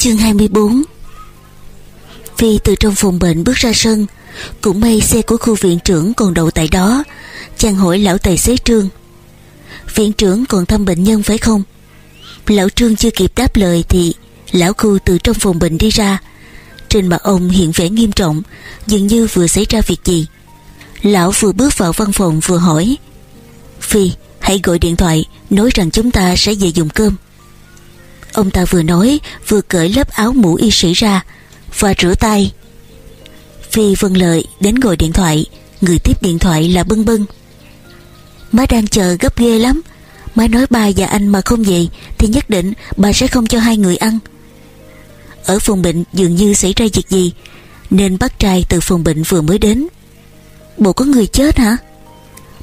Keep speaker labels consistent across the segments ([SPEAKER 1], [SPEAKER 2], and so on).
[SPEAKER 1] Chương 24 Phi từ trong phòng bệnh bước ra sân. Cũng may xe của khu viện trưởng còn đậu tại đó. Chàng hỏi lão tài xế Trương. Viện trưởng còn thăm bệnh nhân phải không? Lão Trương chưa kịp đáp lời Thì lão khu từ trong phòng bệnh đi ra. Trên mặt ông hiện vẻ nghiêm trọng, Dường như vừa xảy ra việc gì. Lão vừa bước vào văn phòng vừa hỏi. Phi, hãy gọi điện thoại, Nói rằng chúng ta sẽ về dùng cơm. Ông ta vừa nói, Vừa cởi lớp áo mũ y sĩ ra, Và rửa tay. Phi vâng lời đến gọi điện thoại, Người tiếp điện thoại là bưng bưng. Má đang chờ gấp ghê lắm. Má nói bà và anh mà không về, Thì nhất định bà sẽ không cho hai người ăn. Ở phòng bệnh dường như xảy ra việc gì, Nên bác trai từ phòng bệnh vừa mới đến. Bộ có người chết hả?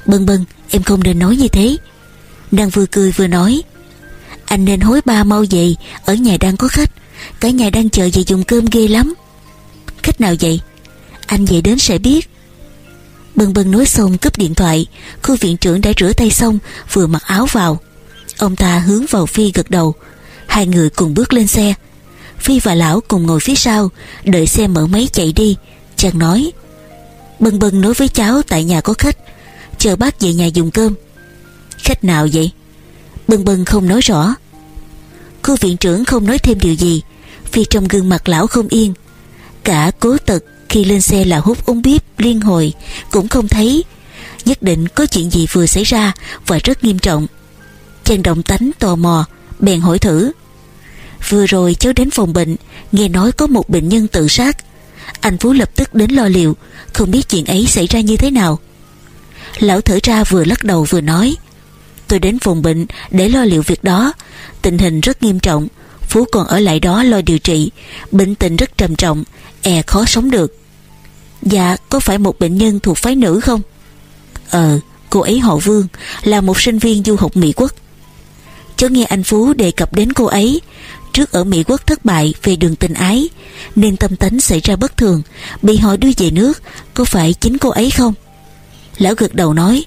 [SPEAKER 1] Bân bân em không nên nói như thế. Đang vừa cười vừa nói. Anh nên hối ba mau về, Ở nhà đang có khách. Cả nhà đang chờ về dùng cơm ghê lắm. Khách nào vậy? Anh về đến sẽ biết. Bân bân nói xong cúp điện thoại. Khu viện trưởng đã rửa tay xong, Vừa mặc áo vào. Ông ta hướng vào Phi gật đầu. Hai người cùng bước lên xe. Phi và lão cùng ngồi phía sau, Đợi xe mở máy chạy đi. Chàng nói, Bân bân nói với cháu tại nhà có khách. Chờ bác về nhà dùng cơm. Khách nào vậy? Bần bần không nói rõ. Cô viện trưởng không nói thêm điều gì, Vì trong gương mặt lão không yên. Cả cố tật khi lên xe là hút ống bíp liên hồi, Cũng không thấy. Nhất định có chuyện gì vừa xảy ra Và rất nghiêm trọng. Chàng động tánh tò mò, Bèn hỏi thử. Vừa rồi cháu đến phòng bệnh, Nghe nói có một bệnh nhân tự sát. Anh Phú lập tức đến lo liệu, Không biết chuyện ấy xảy ra như thế nào. Lão thở ra vừa lắc đầu vừa nói. Tôi đến phòng bệnh để lo liệu việc đó. Tình hình rất nghiêm trọng. Phú còn ở lại đó lo điều trị. Bệnh tình rất trầm trọng. E khó sống được. Dạ có phải một bệnh nhân thuộc phái nữ không? Ờ cô ấy họ Vương, Là một sinh viên du học Mỹ Quốc. Cháu nghe anh Phú đề cập đến cô ấy. Trước ở Mỹ Quốc thất bại Về đường tình ái, Nên tâm tính xảy ra bất thường. Bị họ đưa về nước, Có phải chính cô ấy không? Lão gật đầu nói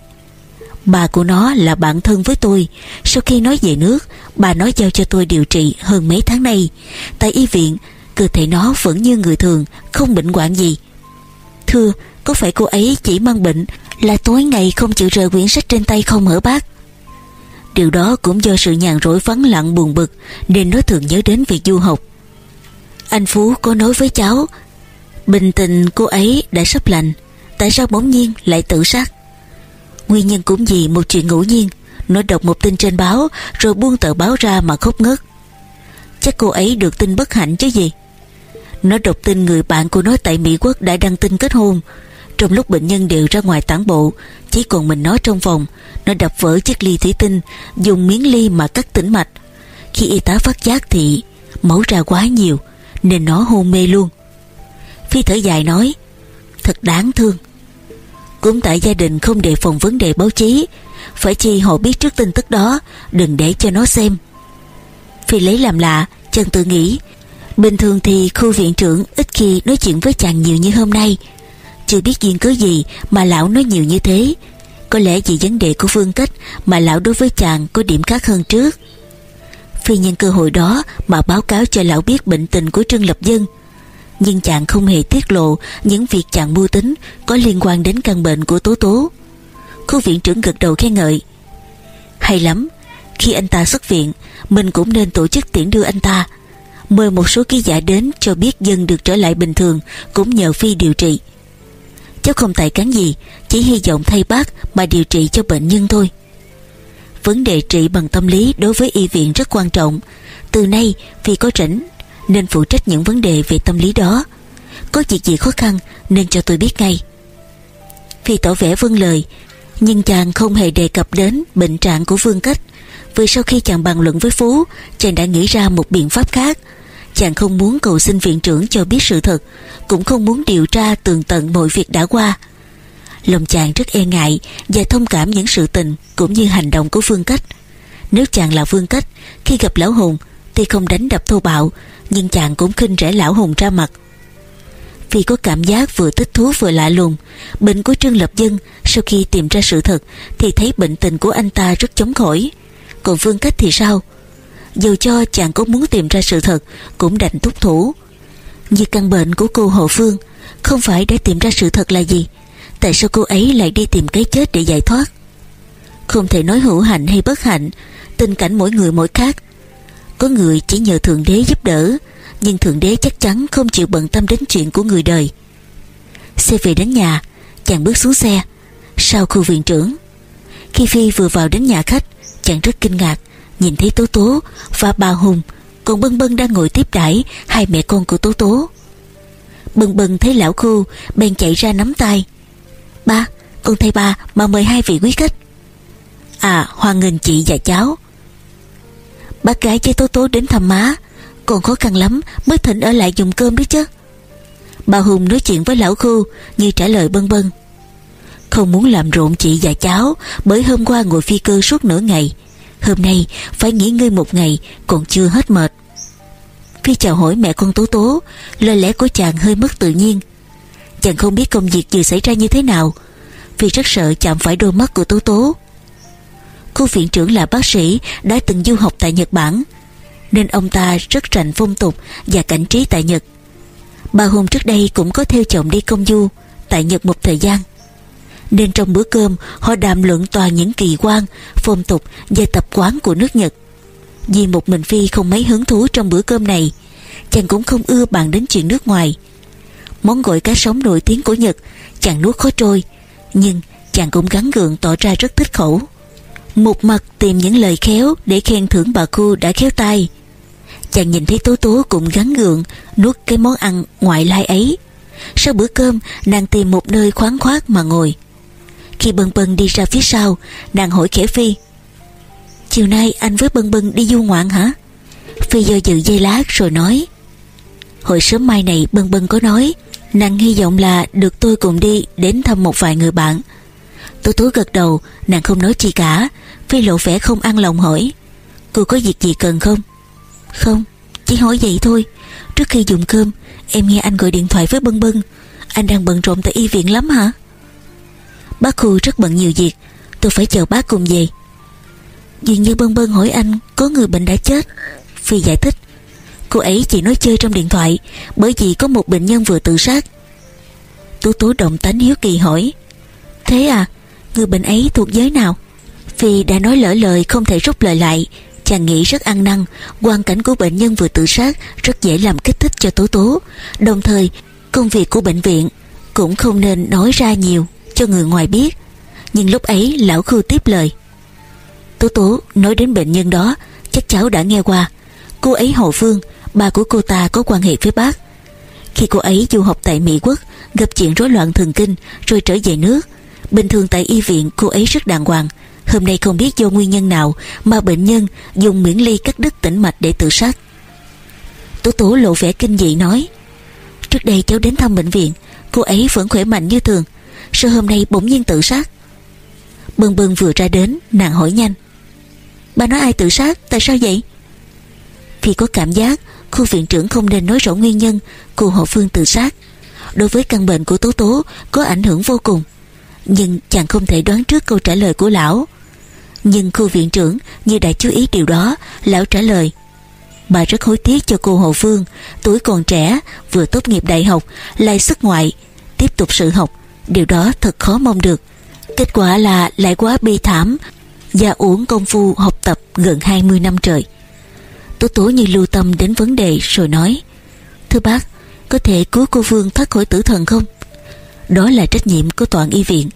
[SPEAKER 1] Bà của nó là bạn thân với tôi. Sau khi nói về nước, Bà nói giao cho tôi điều trị hơn mấy tháng nay. Tại y viện, Cơ thể nó vẫn như người thường, Không bệnh hoạn gì. Thưa, có phải cô ấy chỉ mang bệnh Là tối ngày không chịu rời quyển sách trên tay không hở bác? Điều đó cũng do sự nhàn rỗi vắng lặng buồn bực, Nên nó thường nhớ đến việc du học. Anh Phú có nói với cháu, Bình tình cô ấy đã sắp lành, Tại sao bỗng nhiên lại tự sát? Nguyên nhân cũng vì một chuyện ngẫu nhiên. Nó đọc một tin trên báo, Rồi buông tờ báo ra mà khóc ngất. Chắc cô ấy được tin bất hạnh chứ gì? Nó đọc tin người bạn của nó tại Mỹ Quốc đã đăng tin kết hôn. Trong lúc bệnh nhân đều ra ngoài tản bộ, Chỉ còn mình nó trong phòng, Nó đập vỡ chiếc ly thủy tinh, Dùng miếng ly mà cắt tĩnh mạch. Khi y tá phát giác thì Máu ra quá nhiều, Nên nó hôn mê luôn. Phi thở dài nói, Thật đáng thương cũng tại gia đình không đề phòng vấn đề báo chí. Phải chi họ biết trước tin tức đó, Đừng để cho nó xem. Phi lấy làm lạ, Chàng tự nghĩ. Bình thường thì khu viện trưởng ít khi nói chuyện với chàng nhiều như hôm nay. Chưa biết duyên cớ gì mà lão nói nhiều như thế. Có lẽ vì vấn đề của phương cách Mà lão đối với chàng có điểm khác hơn trước. Phi nhân cơ hội đó mà báo cáo cho lão biết bệnh tình của Trương Lập Dân nhưng chàng không hề tiết lộ những việc chàng mưu tính có liên quan đến căn bệnh của Tố Tố. Khu viện trưởng gật đầu khen ngợi. Hay lắm, khi anh ta xuất viện, mình cũng nên tổ chức tiễn đưa anh ta. Mời một số ký giả đến cho biết dân được trở lại bình thường cũng nhờ Phi điều trị. Cháu không tài cán gì, chỉ hy vọng thay bác mà điều trị cho bệnh nhân thôi. Vấn đề trị bằng tâm lý đối với y viện rất quan trọng. Từ nay, Phi có rảnh nên phụ trách những vấn đề về tâm lý đó. Có việc gì khó khăn nên cho tôi biết ngay. Phi tỏ vẻ vâng lời, nhưng chàng không hề đề cập đến bệnh trạng của Vương Cách. Vì sau khi chàng bàn luận với Phú, chàng đã nghĩ ra một biện pháp khác. Chàng không muốn cầu xin viện trưởng cho biết sự thật, cũng không muốn điều tra tường tận mọi việc đã qua. Lòng chàng rất e ngại và thông cảm những sự tình cũng như hành động của Vương Cách. Nếu chàng là Vương Cách, khi gặp lão hùng tuy không đánh đập thô bạo, nhưng chàng cũng khinh rẻ lão hùng ra mặt. Vì có cảm giác vừa thích thú vừa lạ lùng bệnh của trương lập dân sau khi tìm ra sự thật thì thấy bệnh tình của anh ta rất chống khỏi. Còn vương cách thì sao? Dù cho chàng có muốn tìm ra sự thật, Cũng đành thúc thủ. Như căn bệnh của cô Hồ Phương, Không phải để tìm ra sự thật là gì, Tại sao cô ấy lại đi tìm cái chết để giải thoát? Không thể nói hữu hạnh hay bất hạnh, Tình cảnh mỗi người mỗi khác. Có người chỉ nhờ Thượng Đế giúp đỡ Nhưng Thượng Đế chắc chắn không chịu bận tâm đến chuyện của người đời. Xe về đến nhà Chàng bước xuống xe. Sau khu viện trưởng Khi Phi vừa vào đến nhà khách Chàng rất kinh ngạc Nhìn thấy Tố Tố và bà Hùng Còn Bân Bân đang ngồi tiếp đãi Hai mẹ con của Tố Tố. Bân Bân thấy lão khu Bèn chạy ra nắm tay. Ba, con thay ba mà mời hai vị quý khách. À hoan nghênh chị và cháu. Bác gái chơi Tố Tố đến thăm má. Còn khó khăn lắm Mới thỉnh ở lại dùng cơm đấy chứ. Bà Hùng nói chuyện với lão khu Như trả lời bân bân Không muốn làm rộn chị và cháu, Bởi hôm qua ngồi phi cơ suốt nửa ngày. Hôm nay phải nghỉ ngơi một ngày, Còn chưa hết mệt. Phi chào hỏi mẹ con Tố Tố, Lời lẽ của chàng hơi mất tự nhiên. Chàng không biết công việc vừa xảy ra như thế nào. Vì rất sợ chạm phải đôi mắt của Tố Tố. Cô viện trưởng là bác sĩ Đã từng du học tại Nhật Bản, Nên ông ta rất rành phong tục Và cảnh trí tại Nhật. Bà Hùng trước đây cũng có theo chồng đi công du Tại Nhật một thời gian, Nên trong bữa cơm Họ đàm luận toàn những kỳ quan, Phong tục và tập quán của nước Nhật. Vì một mình Phi không mấy hứng thú trong bữa cơm này, Chàng cũng không ưa bàn đến chuyện nước ngoài. Món gỏi cá sống nổi tiếng của Nhật Chàng nuốt khó trôi, Nhưng chàng cũng gắn gượng tỏ ra rất thích khẩu. Một mặt tìm những lời khéo Để khen thưởng bà cô đã khéo tay. Chàng nhìn thấy Tố Tố cũng gắn gượng, Nuốt cái món ăn ngoại lai ấy. Sau bữa cơm, Nàng tìm một nơi khoáng khoát mà ngồi. Khi Bân Bân đi ra phía sau, Nàng hỏi khẽ Phi, Chiều nay anh với Bân Bân đi du ngoạn hả? Phi do dự dây lát rồi nói, Hồi sớm mai này Bân Bân có nói, Nàng hy vọng là được tôi cùng đi Đến thăm một vài người bạn. Tố tố gật đầu, Nàng không nói chi cả Phi lộ vẻ không ăn lòng hỏi, Cô có việc gì cần không? Không, chỉ hỏi vậy thôi. Trước khi dùng cơm, Em nghe anh gọi điện thoại với Bân Bân. Anh đang bận rộn tại y viện lắm hả? Bác khu rất bận nhiều việc, Tôi phải chờ bác cùng về. Dường như Bân Bân hỏi anh Có người bệnh đã chết. Phi giải thích, Cô ấy chỉ nói chơi trong điện thoại, Bởi vì có một bệnh nhân vừa tự sát. Tú Tú động tánh hiếu kỳ hỏi, Thế à Người bệnh ấy thuộc giới nào? Vì đã nói lỡ lời không thể rút lời lại. Chàng nghĩ rất ăn năn, Hoàn cảnh của bệnh nhân vừa tự sát Rất dễ làm kích thích cho Tố Tố. Đồng thời, công việc của bệnh viện Cũng không nên nói ra nhiều, Cho người ngoài biết. Nhưng lúc ấy, lão khư tiếp lời. Tố Tố, nói đến bệnh nhân đó, Chắc cháu đã nghe qua. Cô ấy Hồ Phương Ba của cô ta có quan hệ với bác. Khi cô ấy du học tại Mỹ Quốc, Gặp chuyện rối loạn thần kinh, Rồi trở về nước. Bình thường tại y viện, cô ấy rất đàng hoàng. Hôm nay không biết do nguyên nhân nào Mà bệnh nhân dùng miễn ly cắt đứt tĩnh mạch để tự sát. Tố tố lộ vẻ kinh dị nói, Trước đây cháu đến thăm bệnh viện, Cô ấy vẫn khỏe mạnh như thường, Sao hôm nay bỗng nhiên tự sát? Bân bân vừa ra đến, Nàng hỏi nhanh Bà nói ai tự sát? Tại sao vậy? Khi có cảm giác, Khu viện trưởng không nên nói rõ nguyên nhân Cô họ Phương tự sát. Đối với căn bệnh của Tố Tố, Có ảnh hưởng vô cùng. Nhưng chàng không thể đoán trước câu trả lời của lão. Nhưng khu viện trưởng Như đã chú ý điều đó, Lão trả lời, Bà rất hối tiếc cho cô Hồ Phương, Tuổi còn trẻ, Vừa tốt nghiệp đại học, Lại xuất ngoại, Tiếp tục sự học, Điều đó thật khó mong được. Kết quả là lại quá bi thảm Và uổng công phu học tập gần 20 năm trời. Tố tố như lưu tâm đến vấn đề rồi nói, Thưa bác, Có thể cứu cô Phương thoát khỏi tử thần không? Đó là trách nhiệm của toàn y viện.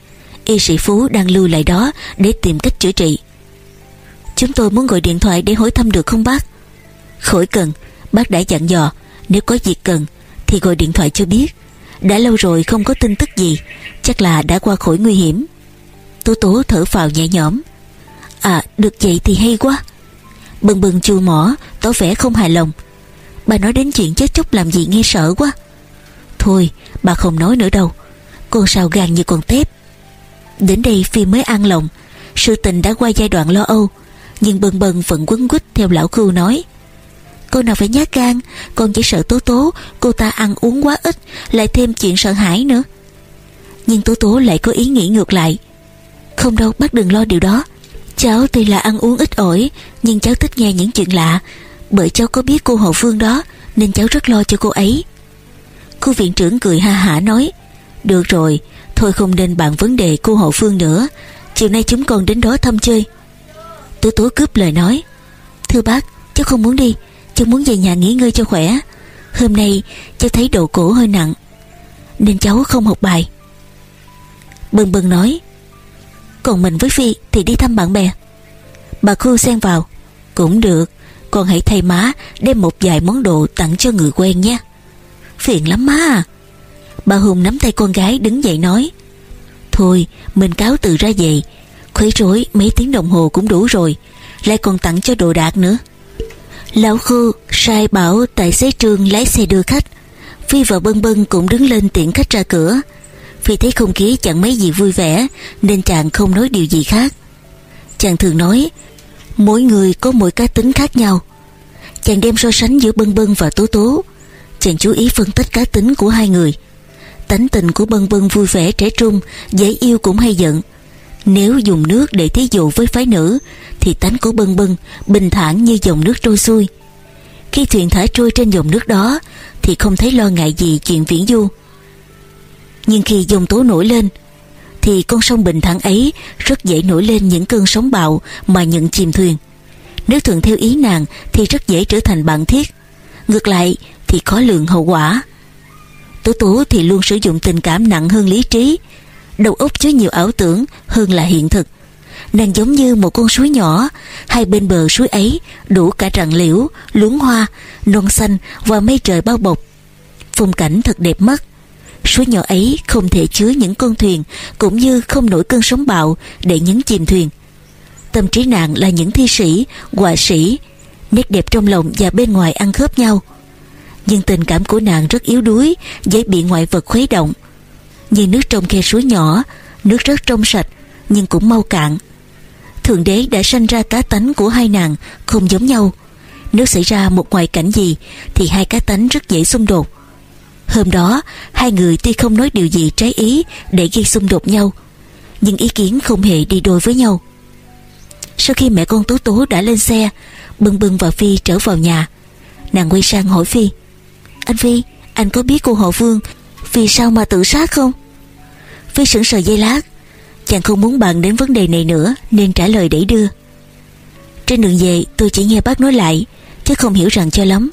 [SPEAKER 1] Y sĩ Phú đang lưu lại đó Để tìm cách chữa trị. Chúng tôi muốn gọi điện thoại để hỏi thăm được không, bác? Khỏi cần, Bác đã dặn dò, Nếu có việc cần Thì gọi điện thoại cho biết. Đã lâu rồi không có tin tức gì, Chắc là đã qua khỏi nguy hiểm. Tố tố thở phào nhẹ nhõm. À được vậy thì hay quá. Bừng bừng chua mỏ, Tỏ vẻ không hài lòng. Bà nói đến chuyện chết chóc làm gì nghe sợ quá. Thôi, bà không nói nữa đâu. Con sao gan như con tép. Đến đây Phi mới an lòng. Sự tình đã qua giai đoạn lo âu, Nhưng bần bần vẫn quấn quýt theo lão cưu nói. Cô nào phải nhát gan, Con chỉ sợ Tố Tố, Cô ta ăn uống quá ít, Lại thêm chuyện sợ hãi nữa. Nhưng Tố Tố lại có ý nghĩ ngược lại. Không đâu, bác đừng lo điều đó. Cháu tuy là ăn uống ít ỏi, Nhưng cháu thích nghe những chuyện lạ. Bởi cháu có biết cô hậu phương đó, Nên cháu rất lo cho cô ấy. Cô viện trưởng cười ha hả nói, Được rồi Thôi không nên bàn vấn đề cô hậu phương nữa. Chiều nay chúng con đến đó thăm chơi. Tố tố cướp lời nói. Thưa bác, cháu không muốn đi. Cháu muốn về nhà nghỉ ngơi cho khỏe. Hôm nay cháu thấy độ cổ hơi nặng, Nên cháu không học bài. Bừng bừng nói. Còn mình với Phi thì đi thăm bạn bè. Bà Khu xen vào. Cũng được, Con hãy thay má, đem một vài món đồ tặng cho người quen nhé. Phiền lắm má à. Bà Hùng nắm tay con gái đứng dậy nói, Thôi, mình cáo từ ra về. Khuấy rối mấy tiếng đồng hồ cũng đủ rồi, Lại còn tặng cho đồ đạc nữa. Lão Khu sai bảo tài xế trương lái xe đưa khách. Phi và Bân Bân cũng đứng lên tiện khách ra cửa. Phi thấy không khí chẳng mấy gì vui vẻ, Nên chàng không nói điều gì khác. Chàng thường nói, Mỗi người có mỗi cá tính khác nhau. Chàng đem so sánh giữa Bân Bân và Tố Tố. Chàng chú ý phân tích cá tính của hai người. Tánh tình của Bân Bân vui vẻ trẻ trung, Dễ yêu cũng hay giận. Nếu dùng nước để thí dụ với phái nữ, Thì tánh của Bân Bân Bình thản như dòng nước trôi xuôi. Khi thuyền thả trôi trên dòng nước đó, Thì không thấy lo ngại gì chuyện viễn du. Nhưng khi dòng tố nổi lên, Thì con sông bình thản ấy Rất dễ nổi lên những cơn sóng bạo Mà nhận chìm thuyền. Nếu thuận theo ý nàng, Thì rất dễ trở thành bạn thiết. Ngược lại, thì khó lường hậu quả. Tố Tố thì luôn sử dụng tình cảm nặng hơn lý trí. Đầu óc chứa nhiều ảo tưởng hơn là hiện thực. Nàng giống như một con suối nhỏ Hai bên bờ suối ấy đủ cả rặng liễu, luống hoa, non xanh và mây trời bao bọc. Phong cảnh thật đẹp mắt. Suối nhỏ ấy không thể chứa những con thuyền Cũng như không nổi cơn sóng bạo để nhấn chìm thuyền. Tâm trí nàng là những thi sĩ, họa sĩ Nét đẹp trong lòng và bên ngoài ăn khớp nhau nhưng tình cảm của nàng rất yếu đuối, dễ bị ngoại vật khuấy động. Như nước trong khe suối nhỏ, nước rất trong sạch, nhưng cũng mau cạn. Thượng đế đã sanh ra cá tánh của hai nàng, không giống nhau. Nếu xảy ra một ngoại cảnh gì, thì hai cá tánh rất dễ xung đột. Hôm đó, hai người tuy không nói điều gì trái ý để gây xung đột nhau, nhưng ý kiến không hề đi đôi với nhau. Sau khi mẹ con tố tố đã lên xe, bưng bưng và phi trở vào nhà, nàng quay sang hỏi phi anh Phi, Anh có biết cô họ Vương Vì sao mà tự sát không? Phi sững sờ dây lát, Chàng không muốn bàn đến vấn đề này nữa Nên trả lời đẩy đưa. Trên đường về, tôi chỉ nghe bác nói lại, Chứ không hiểu rằng cho lắm.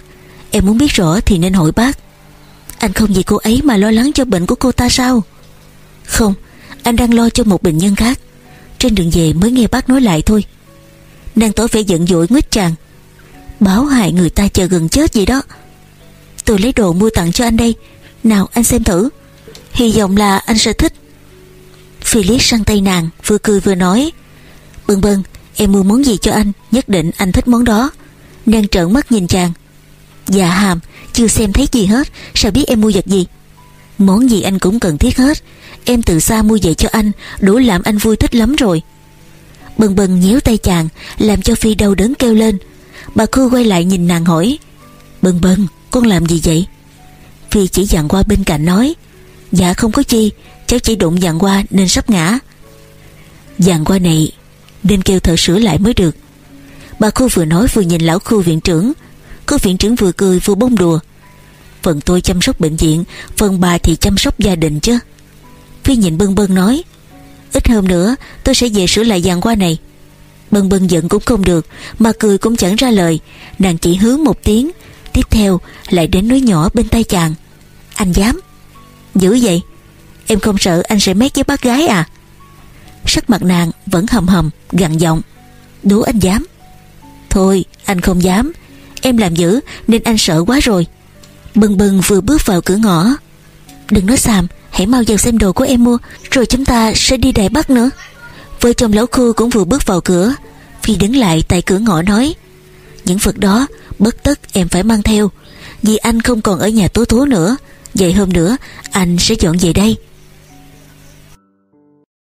[SPEAKER 1] Em muốn biết rõ thì nên hỏi bác. Anh không vì cô ấy mà lo lắng cho bệnh của cô ta sao? Không, Anh đang lo cho một bệnh nhân khác. Trên đường về mới nghe bác nói lại thôi. Nàng tỏ vẻ giận dỗi nguyết chàng. Báo hại người ta chờ gần chết gì đó. Tôi lấy đồ mua tặng cho anh đây. Nào, anh xem thử. Hy vọng là anh sẽ thích. Phi liếc sang tay nàng, Vừa cười vừa nói. Bân bân em mua món gì cho anh? Nhất định anh thích món đó. Nàng trợn mắt nhìn chàng. Dạ hàm, chưa xem thấy gì hết. Sao biết em mua vật gì? Món gì anh cũng cần thiết hết. Em từ xa mua về cho anh, Đủ làm anh vui thích lắm rồi. Bần bần nhéo tay chàng, Làm cho Phi đau đớn kêu lên. Bà Khu quay lại nhìn nàng hỏi. Bần bần con làm gì vậy? Phi chỉ dặn qua bên cạnh nói Dạ không có chi, Cháu chỉ đụng dặn qua nên sắp ngã. Dặn qua này, Nên kêu thợ sửa lại mới được. Bà khu vừa nói vừa nhìn lão khu viện trưởng. Cô viện trưởng vừa cười vừa bông đùa. Phần tôi chăm sóc bệnh viện, Phần bà thì chăm sóc gia đình chứ. Phi nhìn bân bân nói, Ít hôm nữa, tôi sẽ về sửa lại dàn qua này. Bân bân giận cũng không được, Mà cười cũng chẳng ra lời. Nàng chỉ hứa một tiếng Tiếp theo, lại đến núi nhỏ bên tay chàng. Anh dám? Dữ vậy? Em không sợ anh sẽ mét với bác gái à? Sắc mặt nàng vẫn hầm hầm, gằn giọng. Đố anh dám? Thôi, anh không dám. Em làm dữ, nên anh sợ quá rồi. Bừng bừng vừa bước vào cửa ngõ. Đừng nói xàm, Hãy mau vào xem đồ của em mua, Rồi chúng ta sẽ đi Đài Bắc nữa. Vợ chồng lão khu cũng vừa bước vào cửa. Phi đứng lại tại cửa ngõ nói những vật đó, Bất tất em phải mang theo. Vì anh không còn ở nhà tố tố nữa. Vậy hôm nữa, anh sẽ dọn về đây.